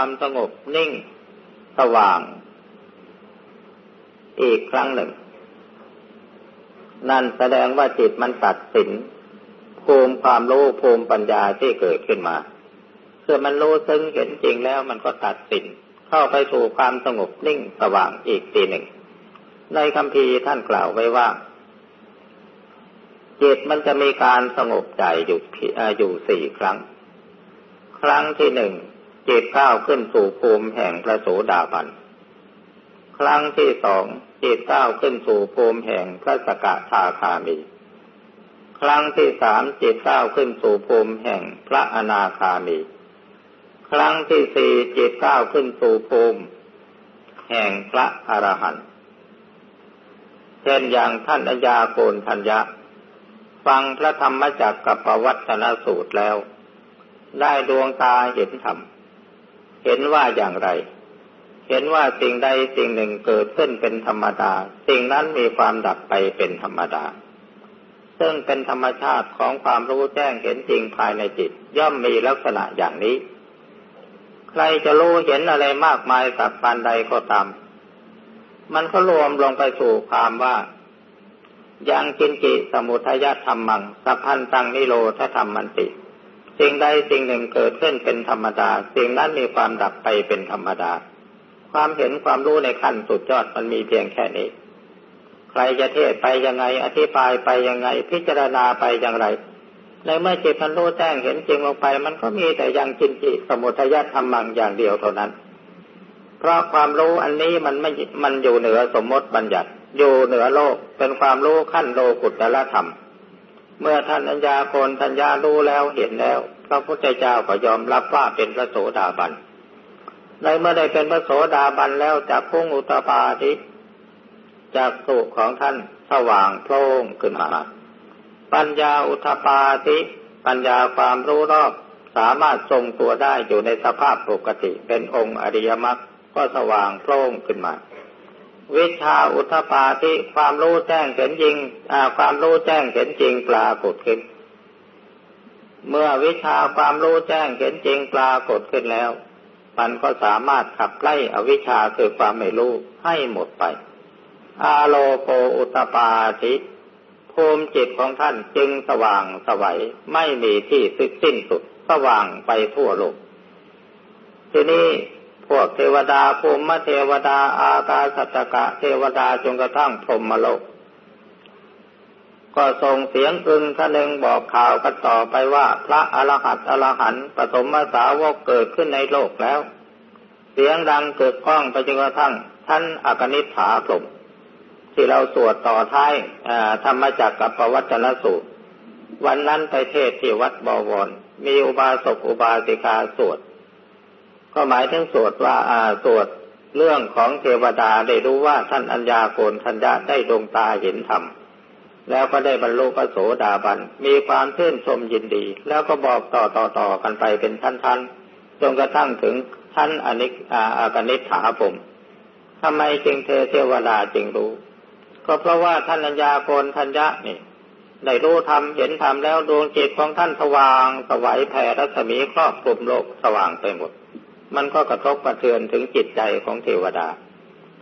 ความสงบนิ่ง สว่าง อีกครั้งหนึ่ง นั่นแสดงว่าจิตมันตัดสินภูมิความรู้ภูมิปัญญาที่เกิดขึ้นมาเพื่อมันรู้ซึ้งเห็นจริงแล้วมันก็ตัดสินเข้าไปสู่ความสงบนิ่งสว่างอีกทีหนึ่ง ในคำพีท่านกล่าวไว้ว่าจิตมันจะมีการสงบใจอยู่อยู่สี่ครั้ง ครั้งที่หนึ่ง จิตก้าวขึ้นสู่ภูมิแห่งพระโสดาบัน ครั้งที่สองจิตก้าวขึ้นสู่ภูมิแห่งพระสกทาคามี ครั้งที่สามจิตก้าวขึ้นสู่ภูมิแห่งพระอนาคามี ครั้งที่สี่จิตก้าวขึ้นสู่ภูมิ แห่งพระอรหันต์เช่นอย่างท่านอัญญาโกณทัญญะ ฟังพระธรรมจักกับปวัตนสูตรแล้ว ได้ดวงตาเห็นธรรม เห็นว่าอย่างไร เห็นว่าสิ่งใดสิ่งหนึ่งเกิดขึ้นเป็นธรรมดา สิ่งนั้นมีความดับไปเป็นธรรมดา ซึ่งเป็นธรรมชาติของความรู้แจ้งเห็นจริงภายในจิต ย่อมมีลักษณะอย่างนี้ ใครจะรู้เห็นอะไรมากมายสักปานใดก็ตาม มันก็รวมลงไปสู่ความว่ายังกินจิสมุทยธรรมังสัพพันตังนิโรธธรรมมันติ สิ่งใดสิ่งหนึ่งเกิดขึ้นเป็นธรรมดา สิ่งนั้นมีความดับไปเป็นธรรมดา ความเห็นความรู้ในขั้นสุดยอดมันมีเพียงแค่นี้ ใครจะเทศไปยังไง อธิบายไปยังไง พิจารณาไปอย่างไร ในเมื่อจิตมันรู้แจ้งเห็นจริงลงไป มันก็มีแต่ยังกินจิสมุทยธรรมังอย่างเดียวเท่านั้น เพราะความรู้อันนี้มันไม่มันอยู่เหนือสมมติบัญญัติ อยู่เหนือโลกเป็นความรู้ขั้นโลกุตละธรรมเมื่อท่านอัญญาโกนทัญญารู้แล้วเห็นแล้ว พระพุทธเจ้าก็ยอมรับว่าเป็นพระโสดาบัน ในเมื่อได้เป็นพระโสดาบันแล้วจากพุ่งอุตปาทิจากสุขของท่านสว่างโพล่งขึ้นมา ปัญญาอุทปาทิ ปัญญาความรู้รอบสามารถทรงตัวได้อยู่ในสภาพปกติเป็นองค์อริยมรรคก็สว่างโพล่งขึ้นมา วิชาอุทปาทิความรู้แจ้งเห็นจริงความรู้แจ้งเห็นจริงปรากฏขึ้น เมื่อวิชาความรู้แจ้งเห็นจริงปรากฏขึ้นแล้ว มันก็สามารถขับไล่อวิชชาคือความไม่รู้ให้หมดไป อาโลโกอุตปาทิภูมิจิตของท่านจึงสว่างสวัยไม่มีที่สิ้นสุดสว่างไปทั่วโลก ทีนี้พวกเทวดาภูมิเทวดา อากาสัตกะเทวดาจนกระทั่งพรหมโลก ก็ส่งเสียงอึงทะนึงบอกข่าวกันต่อไปว่า พระอรหัตอรหันต์ปฐมสาวกเกิดขึ้นในโลกแล้ว เสียงดังเกิดก้องไปจนกระทั่งท่านอากนิษฐาพรมที่เราสวดต่อท้ายธรรมจักกับปวัตนสูตร วันนั้นไปเทศที่วัดบวร มีอุบาสกอุบาสิกาสวด ก็หมายถึงสวดว่าอาสวดเรื่องของเทวดาได้รู้ว่าท่านอัญญาโกนทัญญาได้ดวงตาเห็นธรรม แล้วก็ได้บรรลุพระโสดาบัน มีความเชื่นชมยินดี แล้วก็บอกต่อต่อต่อกันไปเป็นท่านๆจนกระทั่งถึงท่านอนิกอาอากนิษฐาผมทำไมจึงเทเทวดาจึงรู้ ก็เพราะว่าท่านอัญญาโกนทัญญานี่ได้รู้ธรรมเห็นธรรมแล้วดวงจิตของท่านสว่างสวัยแผ่รัศมีครอบคลุมโลกสว่างไปหมด มันก็กระทบกระเทือนถึงจิตใจของเทวดา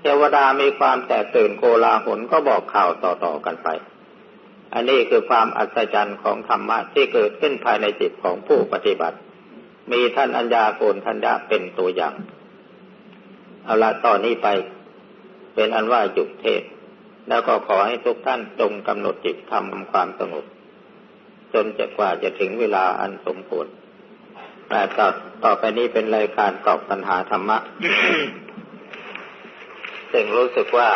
เทวดามีความแตกตื่นโกลาหลก็บอกข่าวต่อๆกันไป อันนี้คือความอัศจรรย์ของธรรมะที่เกิดขึ้นภายในจิตของผู้ปฏิบัติ มีท่านอัญญาโกนทัญญาเป็นตัวอย่าง เอาละตอนนี้ไป เป็นอันว่าหยุดเทศ แล้วก็ขอให้ทุกท่านจงกำหนดจิตทำความสงบจนจะกว่าจะถึงเวลาอันสมควรแต่ต่อต่อไปนี้เป็นรายการตอบปัญหาธรรมะ ซึ่งรู้สึกว่า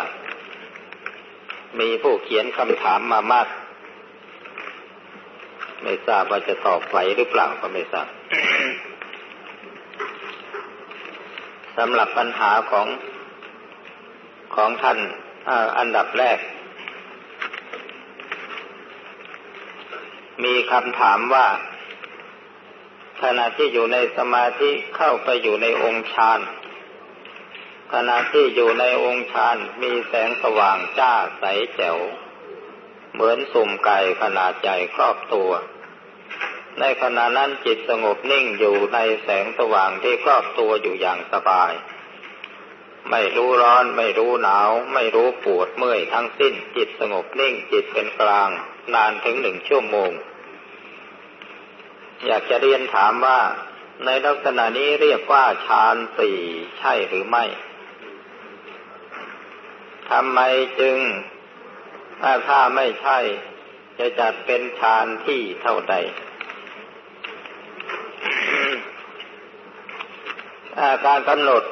มีผู้เขียนคำถามมามาก ไม่ทราบว่าจะตอบไหวหรือเปล่าก็ไม่ทราบสำหรับปัญหาของของท่านอันดับแรก มีคำถามว่าขณะที่อยู่ในสมาธิเข้าไปอยู่ในองค์ฌานขณะที่อยู่ในองค์ฌานมีแสงสว่างจ้าใสแจ๋ว เหมือนสุ่มไก่ขนาดใหญ่ครอบตัว ในขณะนั้นจิตสงบนิ่งอยู่ในแสงสว่างที่ครอบตัวอยู่อย่างสบาย ไม่รู้ร้อนไม่รู้หนาว ไม่รู้ปวดเมื่อยทั้งสิ้น จิตสงบนิ่งจิตเป็นกลาง นานถึงหนึ่งชั่วโมง อยากจะเรียนถามว่า ในลักษณะนี้เรียกว่าฌานสี่ใช่หรือไม่ทำไมจึง ถ้าถ้าไม่ใช่ จะจัดเป็นฌานที่เท่าใดการกำหนด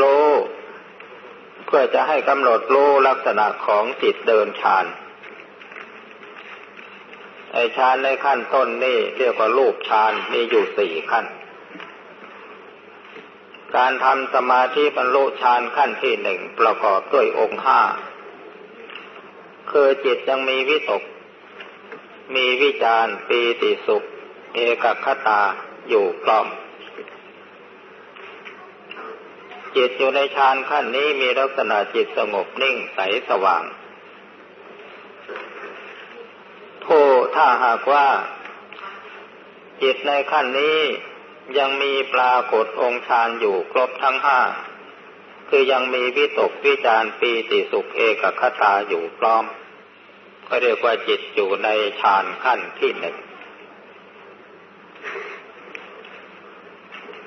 รู้เพื่อจะให้กำหนดรู้ลักษณะของจิตเดินฌานไอฌานในขั้นต้นนี่เรียกว่ารูปฌานมีอยู่สี่ขั้น การทำสมาธิบรรลุฌานขั้นที่หนึ่งประกอบด้วยองค์ห้าคือจิตยังมีวิตก มีวิจารปีติสุข เอกคตาอยู่พร้อม จิตอยู่ในฌานขั้นนี้มีลักษณะจิตสงบนิ่งใสสว่าง ผู้ถ้าหากว่า จิตในขั้นนี้ ยังมีปรากฏองค์ฌานอยู่ครบทั้งห้า คือยังมีวิตกวิจารปีติสุขเอกคตาอยู่พร้อม ก็เรียกว่าจิตอยู่ในฌานขั้นที่หนึ่ง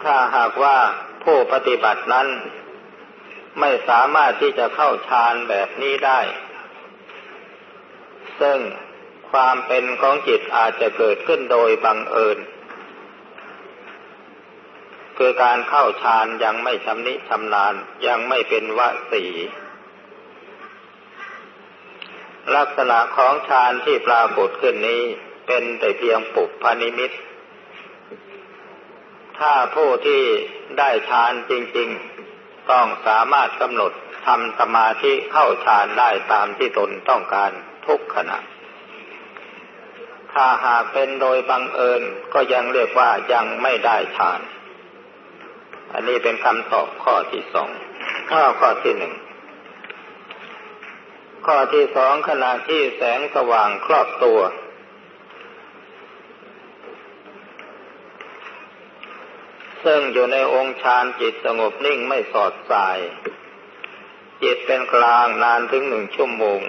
ถ้าหากว่าผู้ปฏิบัตินั้น ไม่สามารถที่จะเข้าฌานแบบนี้ได้ ซึ่งความเป็นของจิตอาจจะเกิดขึ้นโดยบังเอิญ คือการเข้าฌานยังไม่ชำนิชำนาญยังไม่เป็นวสี ลักษณะของฌานที่ปรากฏขึ้นนี้เป็นแต่เพียงปุพานิมิต ถ้าผู้ที่ได้ฌานจริง ๆ ต้องสามารถกำหนดทำสมาธิเข้าฌานได้ตามที่ตนต้องการทุกขณะถ้าหากเป็นโดยบังเอิญก็ยังเรียกว่ายังไม่ได้ฌาน อันนี้เป็นคำตอบข้อที่สองข้อข้อที่หนึ่ง ข้อที่สองขณะที่แสงสว่างครอบตัว ซึ่งอยู่ในองค์ฌานจิตสงบนิ่งไม่สอดสาย จิตเป็นกลางนานถึงหนึ่งชั่วโมง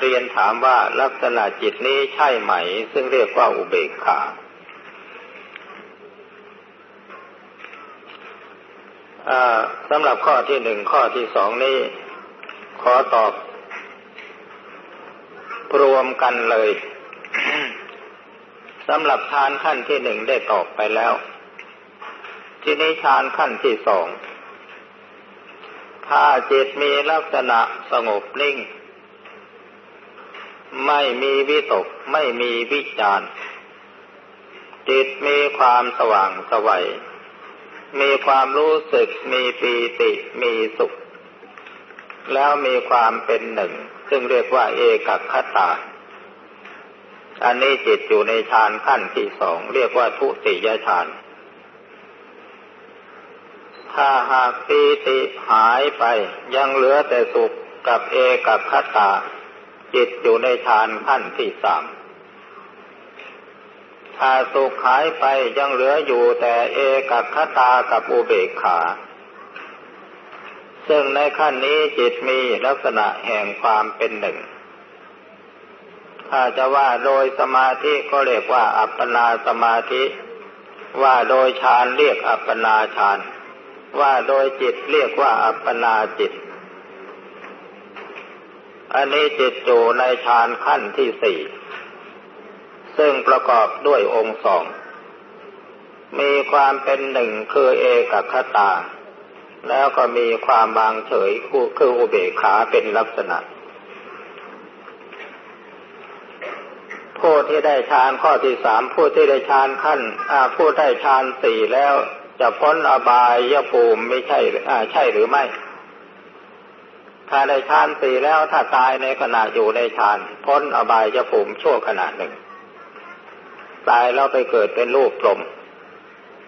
เรียนถามว่าลักษณะจิตนี้ใช่ไหม ซึ่งเรียกว่าอุเบกขา สำหรับข้อที่หนึ่งข้อที่สองนี้ ขอตอบ รวมกันเลยสำหรับฌานขั้นที่หนึ่งได้ตอบไปแล้ว ทีนี้ฌานขั้นที่สองถ้าจิตมีลักษณะสงบนิ่ง ไม่มีวิตก ไม่มีวิจารจิตมีความสว่างสวัย มีความรู้สึกมีปีติมีสุข แล้วมีความเป็นหนึ่ง ซึ่งเรียกว่าเอกคตา อันนี้จิตอยู่ในฌานขั้นที่สองเรียกว่าทุติยฌาน ถ้าหากปีติหายไปยังเหลือแต่สุขกับเอกคตา จิตอยู่ในฌานขั้นที่สาม ถ้าสุขหายไปยังเหลืออยู่แต่เอกคตากับอุเบกขา ซึ่งในขั้นนี้จิตมีลักษณะแห่งความเป็นหนึ่ง ถ้าจะว่าโดยสมาธิก็เรียกว่าอัปปนาสมาธิ ว่าโดยฌานเรียกอัปปนาฌาน ว่าโดยจิตเรียกว่าอัปปนาจิต อันนี้จิตอยู่ในฌานขั้นที่สี่ ประกอบด้วยองค์สอง มีความเป็นหนึ่งคือเอกคตา แล้วก็มีความบางเฉยคืออุเบกขาเป็นลักษณะ ผู้ที่ได้ฌานข้อที่สามผู้ที่ได้ฌานขั้นผู้ได้ฌานสี่แล้วจะพ้นอบายยภูมิไม่ใช่ใช่หรือไม่ถ้าได้ฌานสี่แล้วถ้าตายในขณะอยู่ในฌานพ้นอบายยภูมิชั่วขณะหนึ่ง ตายแล้วไปเกิดเป็นรูปกลม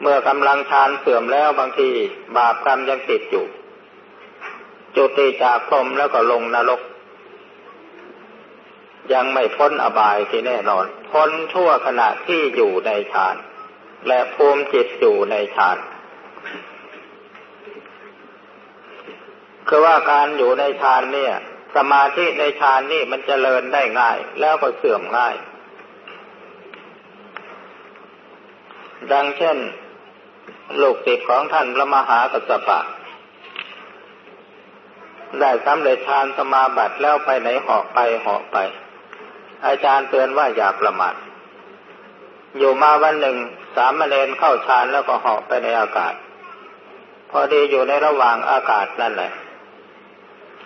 เมื่อกำลังฌานเสื่อมแล้วบางที บาปกรรมยังติดอยู่ จุติจากพรมแล้วก็ลงนรก ยังไม่พ้นอบายที่แน่นอน พ้นชั่วขณะที่อยู่ในฌาน และภูมิจิตอยู่ในฌานคือว่าการอยู่ในฌานเนี่ย สมาธิในฌานนี่มันจเจริญได้ง่าย แล้วก็เสื่อมง่าย ดังเช่น ลูกติดของท่านพระมหากัสสปะ ได้สำเร็จฌานสมาบัติแล้วไปไหนเหาะไปเหาะไป อาจารย์เตือนว่าอย่าประมาทอยู่มาวันหนึ่งสามเณรเข้าฌานแล้วก็เหาะไปในอากาศ พอดีอยู่ในระหว่างอากาศนั่นแหละ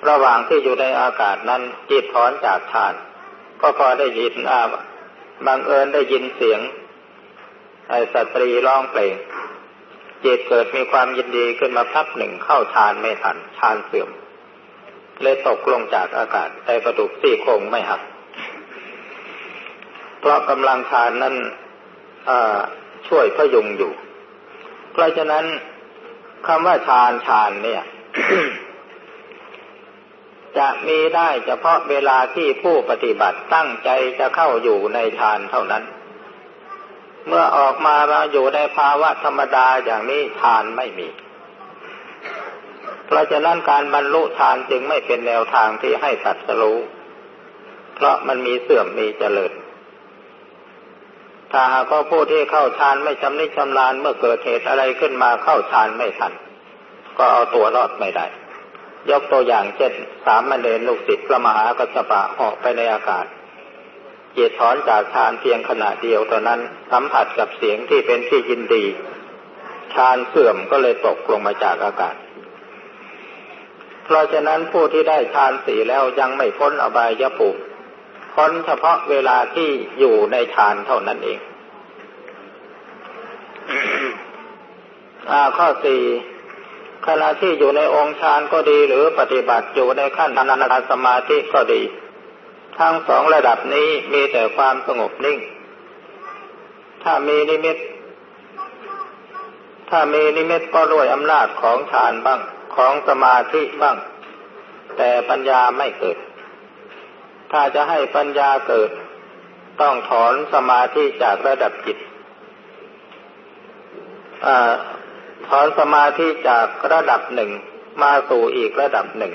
ระหว่างที่อยู่ในอากาศนั้นจิตถอนจากฌาน ก็พอได้ยินอาบังเอิญได้ยินเสียง สตรีร้องเพลงจิตเกิดมีความยินดีขึ้นมาพักหนึ่งเข้าฌานไม่ทันฌานเสื่อมเลยตกลงจากอากาศแต่กระดูกซี่โครงไม่หัก เพราะกำลังฌานนั้นช่วยพยุงอยู่ เพราะฉะนั้นคำว่าฌานฌานเนี่ย จะมีได้เฉพาะเวลาที่ผู้ปฏิบัติตั้งใจจะเข้าอยู่ในฌานเท่านั้น เมื่อออกมาเราอยู่ในภาวะธรรมดาอย่างนี้ฌานไม่มี เพราะฉะนั้นการบรรลุฌานจึงไม่เป็นแนวทางที่ให้สัตว์รู้ เพราะมันมีเสื่อมมีเจริญถ้าหากว่าผู้ที่เข้าฌานไม่ชำนิชำนาญเมื่อเกิดเหตุอะไรขึ้นมาเข้าฌานไม่ทัน ก็เอาตัวรอดไม่ได้ ยกตัวอย่างเช่นสามมเณรลูกศิษย์พระมหากัสสปะเหาะไปในอากาศ จิตถอนจากฌานเพียงขณะเดียวเท่านั้นสัมผัสกับเสียงที่เป็นที่ยินดีฌานเสื่อมก็เลยตกลงมาจากอากาศ เพราะฉะนั้นผู้ที่ได้ฌานสี่แล้วยังไม่พ้นอบายยภูมิพ้นเฉพาะเวลาที่อยู่ในฌานเท่านั้นเองอข้อสี่ขณะที่อยู่ในองค์ฌานก็ดีหรือปฏิบัติอยู่ในขั้นอนาคาสมาธิก็ดี ทั้งสองระดับนี้มีแต่ความสงบนิ่ง ถ้ามีนิมิต ถ้ามีนิมิตก็ด้วยอำนาจของฌานบ้างของสมาธิบ้าง แต่ปัญญาไม่เกิด ถ้าจะให้ปัญญาเกิด ต้องถอนสมาธิจากระดับจิตอถอนสมาธิจากระดับหนึ่งมาสู่อีกระดับหนึ่ง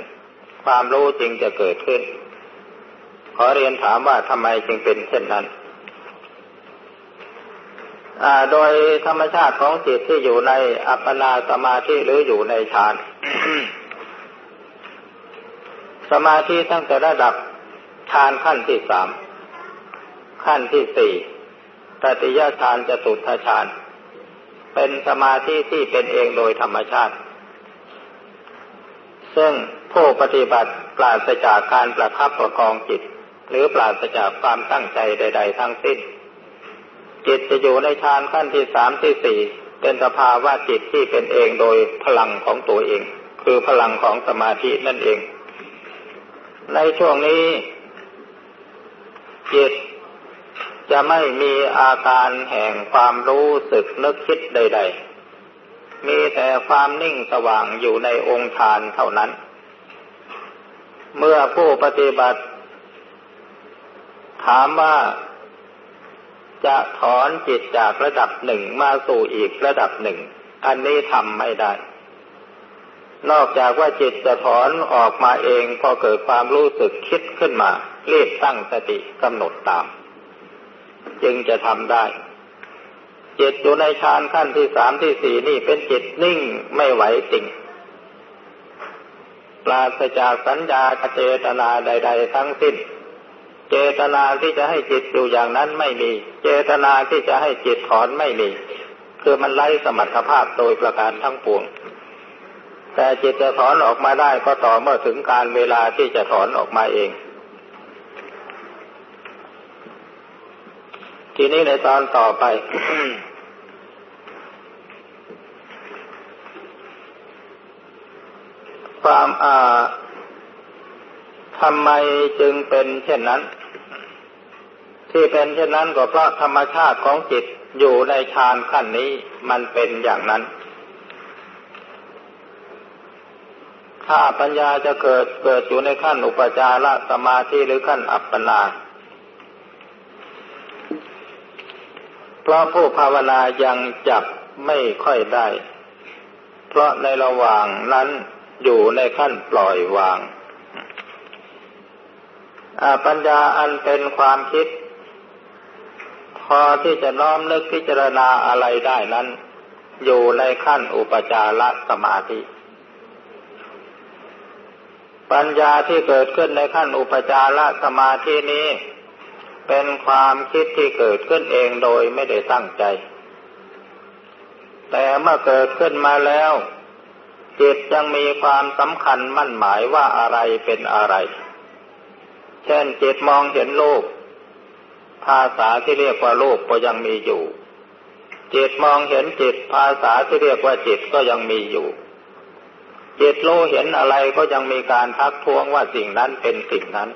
ความรู้จริงจะเกิดขึ้น ขอเรียนถามว่าทำไมจึงเป็นเช่นนั้นโดยธรรมชาติของจิตที่อยู่ในอัปปนาสมาธิหรืออยู่ในฌาน สมาธิตั้งแต่ระดับฌานขั้นที่สามขั้นที่สี่ตติยฌานจะตุทฌาน เป็นสมาธิที่เป็นเองโดยธรรมชาติ ซึ่งผู้ปฏิบัติปราศจากการประคับประคองจิต หรือปราศจากความตั้งใจใด ๆ ทั้งสิ้น จิตจะอยู่ในฌานขั้นที่สามที่สี่เป็นสภาวะจิตที่เป็นเองโดยพลังของตัวเอง คือพลังของสมาธินั่นเอง ในช่วงนี้ จิตจะไม่มีอาการแห่งความรู้สึกนึกคิดใด ๆ มีแต่ความนิ่งสว่างอยู่ในองค์ฌานเท่านั้น เมื่อผู้ปฏิบัติ ถามว่าจะถอนจิตจากระดับหนึ่งมาสู่อีกระดับหนึ่ง อันนี้ทำไม่ได้ นอกจากว่าจิตจะถอนออกมาเองพอเกิดความรู้สึกคิดขึ้นมารีบตั้งสติกำหนดตาม จึงจะทำได้ จิตอยู่ในฌานขั้นที่สามที่สี่นี่เป็นจิตนิ่งไม่ไหวจริงปราศจากสัญญาเจตนาใด ๆ ทั้งสิ้น เจตนาที่จะให้จิตอยู่อย่างนั้นไม่มี เจตนาที่จะให้จิตถอนไม่มี คือมันไล่สมรรถภาพโดยประการทั้งปวง แต่จิตจะถอนออกมาได้ก็ต่อเมื่อถึงการเวลาที่จะถอนออกมาเอง ทีนี้ในตอนต่อไปความอ่าทำไมจึงเป็นเช่นนั้น ที่เป็นเช่นนั้นก็เพราะธรรมชาติของจิตอยู่ในฌานขั้นนี้มันเป็นอย่างนั้น ถ้าปัญญาจะเกิดเกิดอยู่ในขั้นอุปจารสมาธิหรือขั้นอัปปนาเพราะผู้ภาวนายังจับไม่ค่อยได้ เพราะในระหว่างนั้นอยู่ในขั้นปล่อยวางปัญญาอันเป็นความคิด พอที่จะน้อมนึกพิจารณาอะไรได้นั้น อยู่ในขั้นอุปจารสมาธิ ปัญญาที่เกิดขึ้นในขั้นอุปจารสมาธินี้ เป็นความคิดที่เกิดขึ้นเองโดยไม่ได้ตั้งใจ แต่เมื่อเกิดขึ้นมาแล้วจิตยังมีความสำคัญมั่นหมายว่าอะไรเป็นอะไร เช่นจิตมองเห็นโลก ภาษาที่เรียกว่าโลกก็ยังมีอยู่ จิตมองเห็นจิต ภาษาที่เรียกว่าจิตก็ยังมีอยู่ จิตโลเห็นอะไรก็ยังมีการทักท้วงว่าสิ่งนั้นเป็นสิ่งนั้น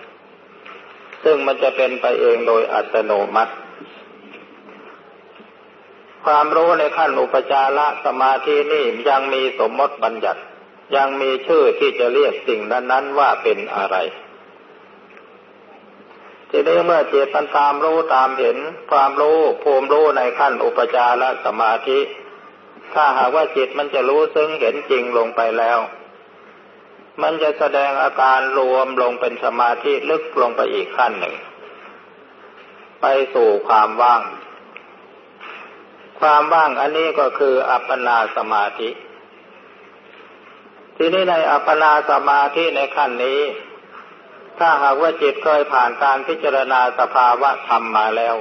ซึ่งมันจะเป็นไปเองโดยอัตโนมัติ ความรู้ในขั้นอุปจารสมาธินี่ยังมีสมมติบัญญัติ ยังมีชื่อที่จะเรียกสิ่งนั้นๆว่าเป็นอะไร ทีนี้เมื่อจิตมันตามรู้ตามเห็นความรู้ภูมิรู้ในขั้นอุปจารสมาธิ ถ้าหากว่าจิตมันจะรู้ซึ่งเห็นจริงลงไปแล้ว มันจะแสดงอาการรวมลงเป็นสมาธิลึกลงไปอีกขั้นหนึ่ง ไปสู่ความว่าง ความว่างอันนี้ก็คืออัปปนาสมาธิ ทีนี้ในอัปปนาสมาธิในขั้นนี้ ถ้าหากว่าจิตเคยผ่านการพิจารณาสภาวะธรรมมาแล้ว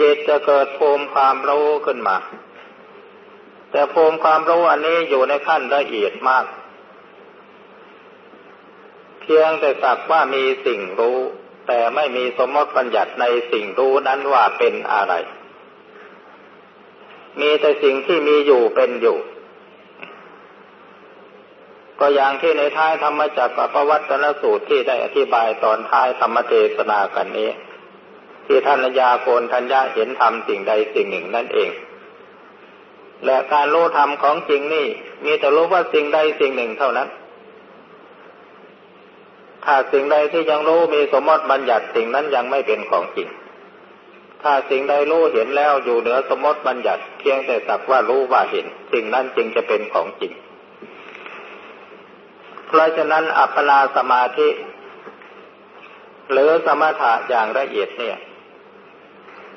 จิตจะเกิดภูมิความรู้ขึ้นมา แต่ภูมิความรู้อันนี้อยู่ในขั้นละเอียดมาก เพียงแต่สักว่ามีสิ่งรู้ แต่ไม่มีสมมติปัญญัติในสิ่งรู้นั้นว่าเป็นอะไร มีแต่สิ่งที่มีอยู่เป็นอยู่ ก็อย่างที่ในท้ายธรรมจักรปวัตนสูตรที่ได้อธิบายตอนท้ายธรรมเทศนากันนี้ ที่ท่านยาโกนทัญญาเห็นธรรมสิ่งใดสิ่งหนึ่งนั่นเอง และการรู้ธรรมของจริงนี่ มีแต่รู้ว่าสิ่งใดสิ่งหนึ่งเท่านั้น ถ้าสิ่งใดที่ยังรู้มีสมมติบัญญัติสิ่งนั้นยังไม่เป็นของจริง ถ้าสิ่งใดรู้เห็นแล้วอยู่เหนือสมมติบัญญัติเพียงแต่สักว่ารู้ว่าเห็น สิ่งนั้นจึงจะเป็นของจริง เพราะฉะนั้นอัปปนาสมาธิ หรือสมถะอย่างละเอียดเนี่ย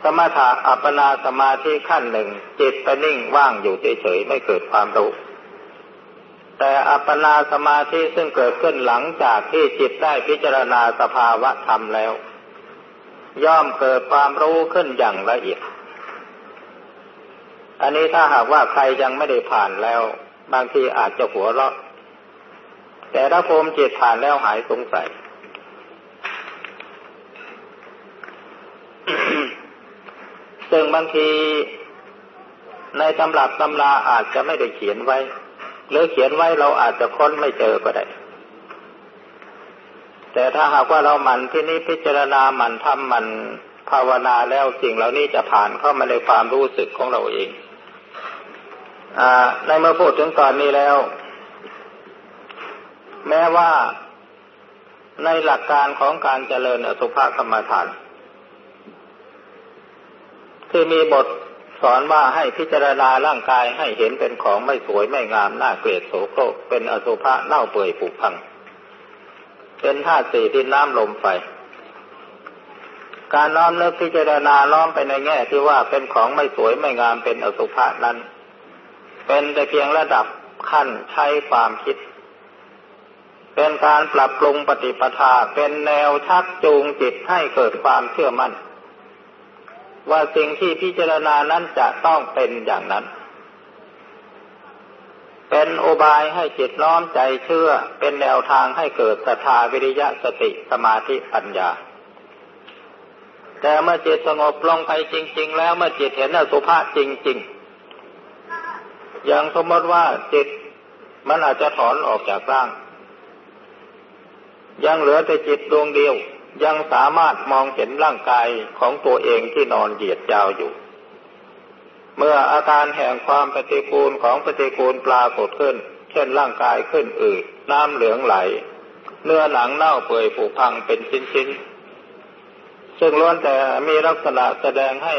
สมถะอัปปนาสมาธิขั้นหนึ่ง จิตไปนิ่งว่างอยู่เฉยๆไม่เกิดความรู้ แต่อัปปนาสมาธิซึ่งเกิดขึ้นหลังจากที่จิตได้พิจารณาสภาวะธรรมแล้ว ย่อมเกิดความรู้ขึ้นอย่างละเอียดอันนี้ถ้าหากว่าใครยังไม่ได้ผ่านแล้ว บางทีอาจจะหัวเราะ แต่ถ้าภูมิจิตผ่านแล้วหายสงสัย ซึ่งบางทีในตำรับตำราอาจจะไม่ได้เขียนไว้ หรือเขียนไว้เราอาจจะค้นไม่เจอก็ได้ แต่ถ้าหากว่าเราหมั่นที่นี้พิจารณาหมั่นทำหมั่นภาวนาแล้วสิ่งเหล่านี้จะผ่านเข้ามาในความรู้สึกของเราเองอในเมื่อพูดถึงตอนนี้แล้ว แม้ว่าในหลักการของการเจริญอสุภกรรมฐานที่มีบทสอนว่าให้พิจารณาร่างกายให้เห็นเป็นของไม่สวยไม่งามน่าเกลียดโสโครกเป็นอสุภะเน่าเปื่อยผุพัง เป็นธาตุสี่ดินน้ำลมไฟการน้อมเลิกพิจารณาล้อมไปในแง่ที่ว่าเป็นของไม่สวยไม่งามเป็นอสุภะนั้น เป็นแต่เพียงระดับขั้นใช้ความคิด เป็นการปรับปรุงปฏิปทาเป็นแนวชักจูงจิตให้เกิดความเชื่อมั่น ว่าสิ่งที่พิจารณานั้นจะต้องเป็นอย่างนั้น เป็นโอบายให้จิตน้อมใจเชื่อ เป็นแนวทางให้เกิดศรัทธาวิริยะสติสมาธิปัญญาแต่เมื่อจิตสงบลงไปจริง ๆ แล้วเมื่อจิตเห็นอสุภะจริง ๆ อย่างสมมติว่าจิตมันอาจจะถอนออกจากร่าง ยังเหลือแต่จิตดวงเดียว ยังสามารถมองเห็นร่างกายของตัวเองที่นอนเหยียดยาวอยู่ เมื่ออาการแห่งความปฏิกูลของปฏิกูลปรากฏขึ้น เช่นร่างกายขึ้นอืดน้ำเหลืองไหล เนื้อหนังเน่าเปื่อยผุพังเป็นชิ้นๆ ซึ่งล้วนแต่มีลักษณะแสดงให้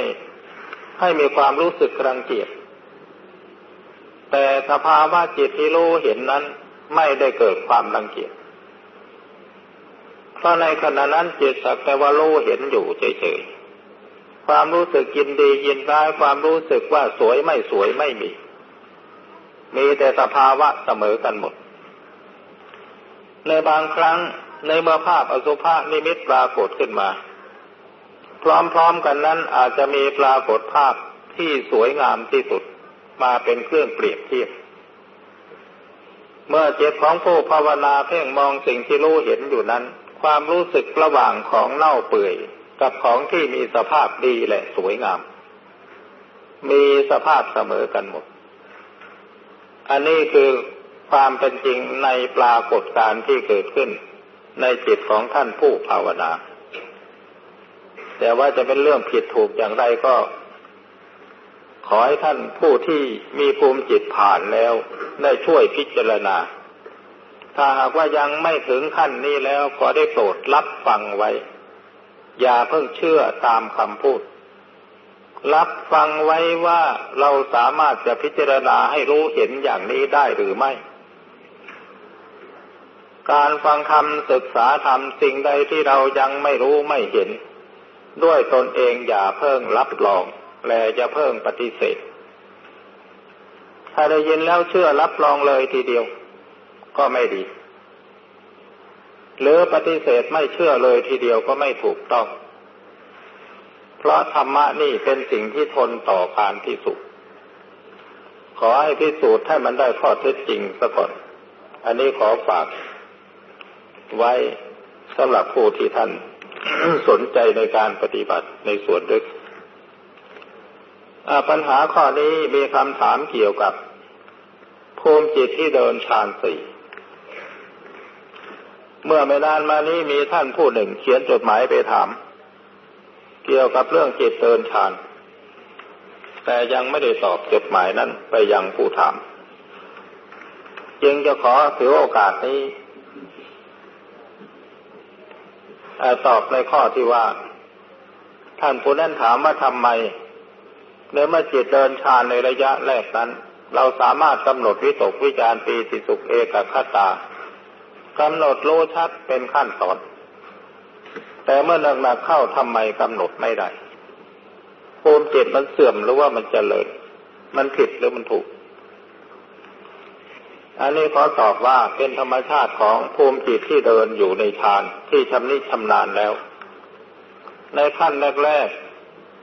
ให้มีความรู้สึกรังเกียจแต่สภาวะจิตที่รู้เห็นนั้นไม่ได้เกิดความรังเกียจ เพราะในขณะนั้นจิตสักแต่ว่ารู้เห็นอยู่เฉยๆ ความรู้สึกยินดียินร้ายความรู้สึกว่าสวยไม่สวยไม่มี มีแต่สภาวะเสมอกันหมด ในบางครั้งในเมื่อภาพอสุภาพนิมิตปรากฏขึ้นมา พร้อมๆกันนั้นอาจจะมีปรากฏภาพที่สวยงามที่สุดมาเป็นเครื่องเปรียบเทียบ เมื่อเจตของผู้ภาวนาเพ่งมองสิ่งที่รู้เห็นอยู่นั้น ความรู้สึกระหว่างของเน่าเปื่อยกับของที่มีสภาพดีและสวยงาม มีสภาพเสมอกันหมด อันนี้คือความเป็นจริงในปรากฏการที่เกิดขึ้น ในจิตของท่านผู้ภาวนา แต่ว่าจะเป็นเรื่องผิดถูกอย่างไรก็ ขอให้ท่านผู้ที่มีภูมิจิตผ่านแล้ว ได้ช่วยพิจารณา ถ้าหากว่ายังไม่ถึงขั้นนี้แล้วขอได้โปรดรับฟังไว้ อย่าเพิ่งเชื่อตามคำพูด รับฟังไว้ว่าเราสามารถจะพิจารณาให้รู้เห็นอย่างนี้ได้หรือไม่ การฟังธรรมศึกษาธรรมสิ่งใดที่เรายังไม่รู้ไม่เห็น ด้วยตนเองอย่าเพิ่งรับรอง แลจะเพิ่งปฏิเสธ ถ้าได้ยินแล้วเชื่อรับรองเลยทีเดียว ก็ไม่ดี หรือปฏิเสธไม่เชื่อเลยทีเดียวก็ไม่ถูกต้อง เพราะธรรมะนี่เป็นสิ่งที่ทนต่อการพิสูจน์ขอให้พิสูจน์ให้มันได้ข้อเท็จจริงซะก่อน อันนี้ขอฝากไว้สำหรับผู้ที่ท่านสนใจในการปฏิบัติในส่วนลึกปัญหาข้อนี้มีคำถามเกี่ยวกับภูมิจิตที่เดินฌานสี่ เมื่อไม่นานมานี้มีท่านผู้หนึ่งเขียนจดหมายไปถาม เกี่ยวกับเรื่องจิตเดินฌาน แต่ยังไม่ได้ตอบจดหมายนั้นไปยังผู้ถาม จึงจะขอถือโอกาสนี้ตอบในข้อที่ว่า ท่านผู้นั้นถามว่าทำไมในเมื่อจิตเดินฌานในระยะแรกนั้น เราสามารถกำหนดวิตกวิจารปีติสุขเอกคตา กำหนดรู้ชัดเป็นขั้นตอน แต่เมื่อหนักๆเข้าทำไมกำหนดไม่ได้ภูมิจิตมันเสื่อมหรือว่ามันจเจริญ มันผิดหรือมันถูก อันนี้ขอตอบว่าเป็นธรรมชาติของภูมิจิตที่เดินอยู่ในฌานที่ชำนิชำนาญแล้ว ในขั้นแรก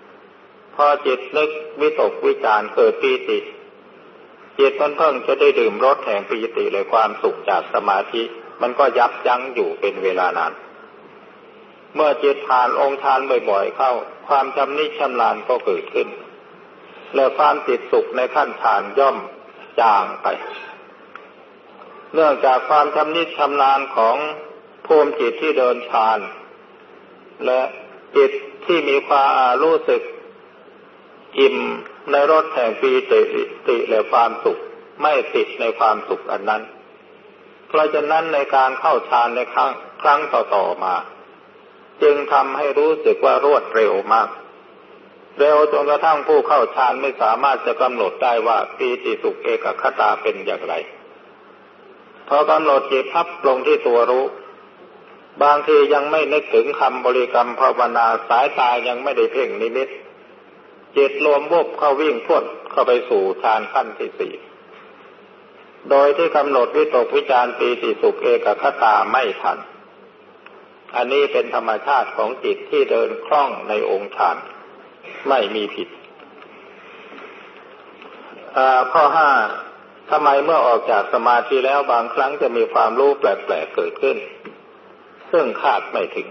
ๆ พอจิตนึกวิตกวิจารเกิดปีติจิตมันเพิ่งจะได้ดื่มรสแห่งปีติเลยความสุขจากสมาธิ มันก็ยับยั้งอยู่เป็นเวลานาน เมื่อจิตผ่านองค์ฌานบ่อยๆเข้า ความจำนิชำนาญก็เกิดขึ้น และความติดสุขในขั้นฌานย่อมจางไป เนื่องจากความจำนิชำนาญของภูมิจิตที่เดินฌาน และจิตที่มีความรู้สึกอิ่มในรสแห่งปีติติและความสุขไม่ติดในความสุขอันนั้น เพราะฉะนั้นในการเข้าฌานในครั้งครั้งต่อๆมา จึงทำให้รู้สึกว่ารวดเร็วมาก เร็วจนกระทั่งผู้เข้าฌานไม่สามารถจะกำหนดได้ว่าปีติสุขเอกคตาเป็นอย่างไรพอกำหนดจิตพับลงที่ตัวรู้ บางทียังไม่นึกถึงคำบริกรรมภาวนาสายตายังไม่ได้เพ่งนิมิตจิตรวมบุบเข้าวิ่งพุ่นเข้าไปสู่ฌานขั้นที่สี่ โดยที่กำหนดวิตกวิจารปีติสุขเอกคตาไม่ทัน อันนี้เป็นธรรมชาติของจิตที่เดินคล่องในองค์ฌานไม่มีผิดข้อห้าทำไมเมื่อออกจากสมาธิแล้วบางครั้งจะมีความรู้แปลกๆเกิดขึ้น ซึ่งคาดไม่ถึง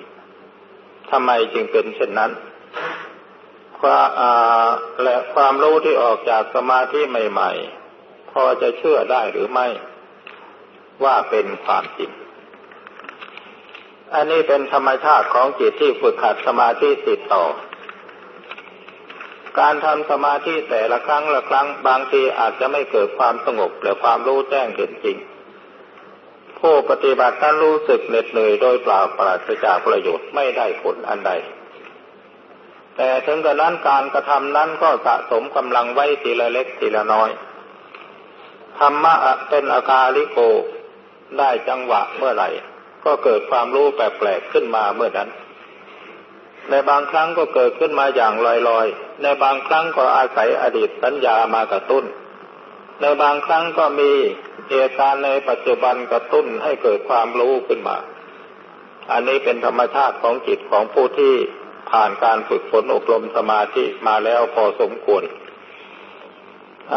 ทำไมจึงเป็นเช่นนั้นความและความรู้ที่ออกจากสมาธิใหม่ ๆ พอจะเชื่อได้หรือไม่ ว่าเป็นความจริง อันนี้เป็นธรรมชาติของจิตที่ฝึกขัดสมาธิติดต่อ การทำสมาธิแต่ละครั้งละครั้งบางทีอาจจะไม่เกิดความสงบหรือความรู้แจ้งเห็นจริง ผู้ปฏิบัตินั้นรู้สึกเหน็ดเหนื่อยโดยเปล่าปราศจากประโยชน์ไม่ได้ผลอันใดแต่ถึงกระนั้นการกระทำนั้นก็สะสมกำลังไว้ทีละเล็กทีละน้อย ธรรมะเป็นอาการลิโก ได้จังหวะเมื่อไหร่ ก็เกิดความรู้แปลกๆขึ้นมาเมื่อนั้น ในบางครั้งก็เกิดขึ้นมาอย่างลอยๆ ในบางครั้งก็อาศัยอดีตสัญญามากระตุ้น ในบางครั้งก็มีเหตุการณ์ในปัจจุบันกระตุ้นให้เกิดความรู้ขึ้นมา อันนี้เป็นธรรมชาติของจิตของผู้ที่ผ่านการฝึกฝนอบรมสมาธิมาแล้วพอสมควรอ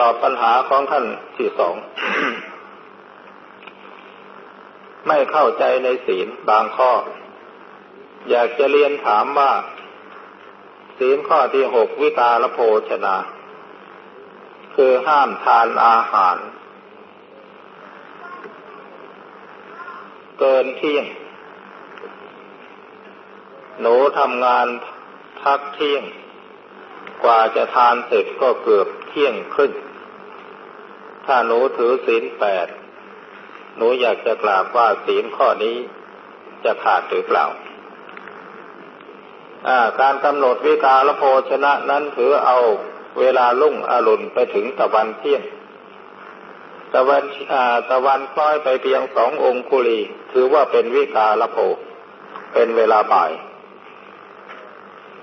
ตอบปัญหาของท่านที่สอง ไม่เข้าใจในศีลบางข้อ อยากจะเรียนถามว่า ศีลข้อที่หกวิกาลโภชนา คือห้ามทานอาหาร เกินเที่ยง หนูทำงานพักเที่ยง กว่าจะทานเสร็จก็เกือบเที่ยงขึ้นถ้าหนูถือศีลแปด หนูอยากจะกราบว่าศีลข้อนี้จะขาดหรือเปล่าการกำหนดวิกาลโภชนะนั้นถือเอาเวลาลุ่งอรุณไปถึงตะวันเที่ยง ตะวันตะวันคล้อยไปเพียงสององคุลี ถือว่าเป็นวิกาลโภ เป็นเวลาบ่าย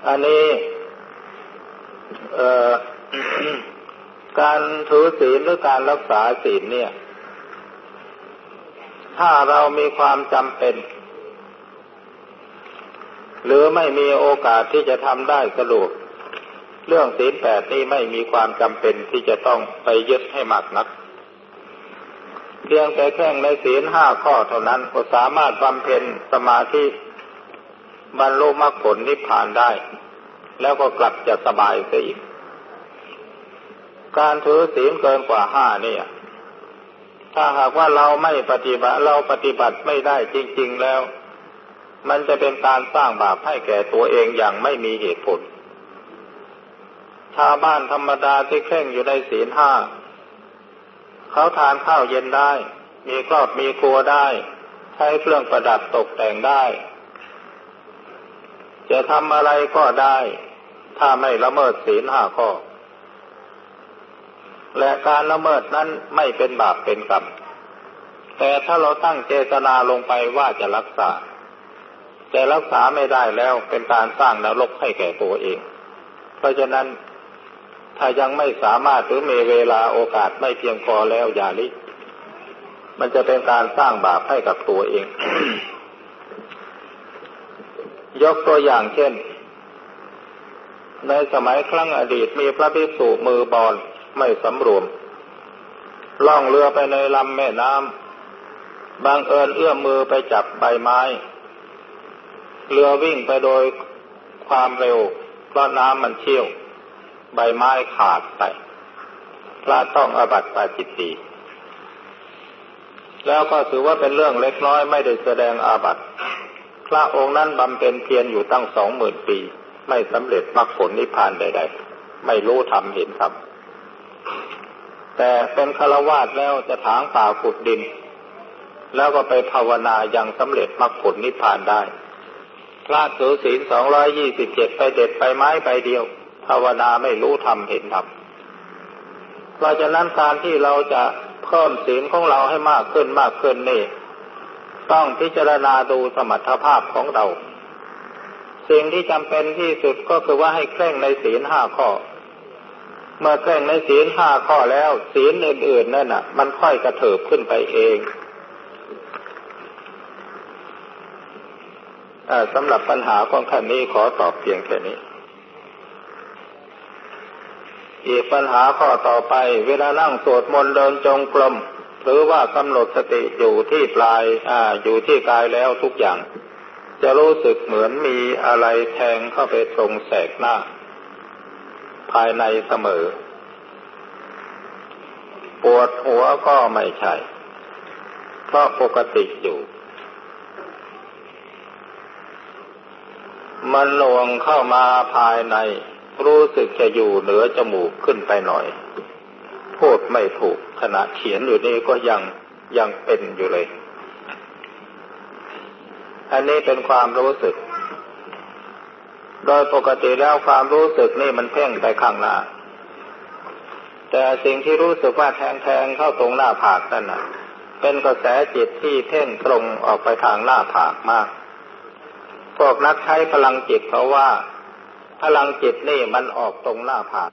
อันนี้ การถือศีลหรือการรักษาศีลเนี่ย ถ้าเรามีความจำเป็น หรือไม่มีโอกาสที่จะทำได้สะดวกเรื่องศีลแปดนี่ไม่มีความจำเป็นที่จะต้องไปยึดให้มากนัก เพียงแต่แค่ในศีลห้าข้อเท่านั้นก็สามารถบำเพ็ญสมาธิบรรลุมรรคผลนิพพานได้ แล้วก็กลับจะสบายไปอีก การถือศีลเกินกว่าห้าเนี่ย ถ้าหากว่าเราไม่ปฏิบัติเราปฏิบัติไม่ได้จริง ๆแล้ว มันจะเป็นการสร้างบาปให้แก่ตัวเองอย่างไม่มีเหตุผลชาวบ้านธรรมดาที่เคร่งอยู่ในศีลห้าเขาทานข้าวเย็นได้ มีครอบมีครัวได้ ใช้เครื่องประดับตกแต่งได้ จะทำอะไรก็ได้ ถ้าไม่ละเมิดศีลห้าข้อ และการละเมิดนั้นไม่เป็นบาปเป็นกรรม แต่ถ้าเราตั้งเจตนาลงไปว่าจะรักษา แต่รักษาไม่ได้แล้วเป็นการสร้างนรกให้แก่ตัวเอง เพราะฉะนั้นถ้ายังไม่สามารถหรือมีเวลาโอกาสไม่เพียงพอแล้วอย่าลิมันจะเป็นการสร้างบาปให้กับตัวเอง ยกตัวอย่างเช่น ในสมัยครั้งอดีตมีพระภิกษุมือบอลไม่สำรวม ล่องเรือไปในลำแม่น้ำบางเอิญเอื้อมมือไปจับใบไม้ เรือวิ่งไปโดยความเร็วเพราะน้ำมันเชี่ยว ใบไม้ขาดไปพระต้องอบัติปาจิตตีแล้วก็ถือว่าเป็นเรื่องเล็กน้อยไม่ได้แสดงอาบัติ ระองค์นั้นบำเพ็ญเพียรอยู่ตั้งสองหมื่นปี ไม่สำเร็จมรรคผลนิพพานใด ๆ ไม่รู้ทำเห็นทำแต่เป็นฆราวาสแล้วจะถางป่าขุดดิน แล้วก็ไปภาวนายังสำเร็จมรรคผลนิพพานได้พระถือศีลสองร้อยยี่สิบเจ็ดไปเด็ดไปไม้ไปเดียว ภาวนาไม่รู้ทำเห็นทำเพราะฉะนั้นการที่เราจะเพิ่มศีลของเราให้มากขึ้นมากขึ้นนี่ ต้องพิจารณาดูสมรรถภาพของเรา สิ่งที่จำเป็นที่สุดก็คือว่าให้เคร่งในศีลห้าข้อ เมื่อเคร่งในศีลห้าข้อแล้ว ศีลอื่นๆนั่นน่ะ มันค่อยกระเถิบขึ้นไปเองอสำหรับปัญหาของท่านนี้ขอตอบเพียงแค่นี้ อีกปัญหาข้อต่อไป เวลานั่งสวดมนต์เดินจงกรม หรือว่ากำหนดสติอยู่ที่ปลายอ่าอยู่ที่กายแล้วทุกอย่าง จะรู้สึกเหมือนมีอะไรแทงเข้าไปตรงแสกหน้า ภายในเสมอ ปวดหัวก็ไม่ใช่ เพราะปกติอยู่ มันลวงเข้ามาภายใน รู้สึกจะอยู่เหนือจมูกขึ้นไปหน่อย ไม่ถูกขณะเขียนอยู่นี่ก็ยังยังเป็นอยู่เลย อันนี้เป็นความรู้สึก โดยปกติแล้วความรู้สึกนี่มันเพ่งไปข้างหน้า แต่สิ่งที่รู้สึกว่าแทงแทงเข้าตรงหน้าผากนั่นนะเป็นกระแสจิตที่เพ่งตรงออกไปทางหน้าผากมาก พวกนักใช้พลังจิตเขาว่า พลังจิตนี่มันออกตรงหน้าผาก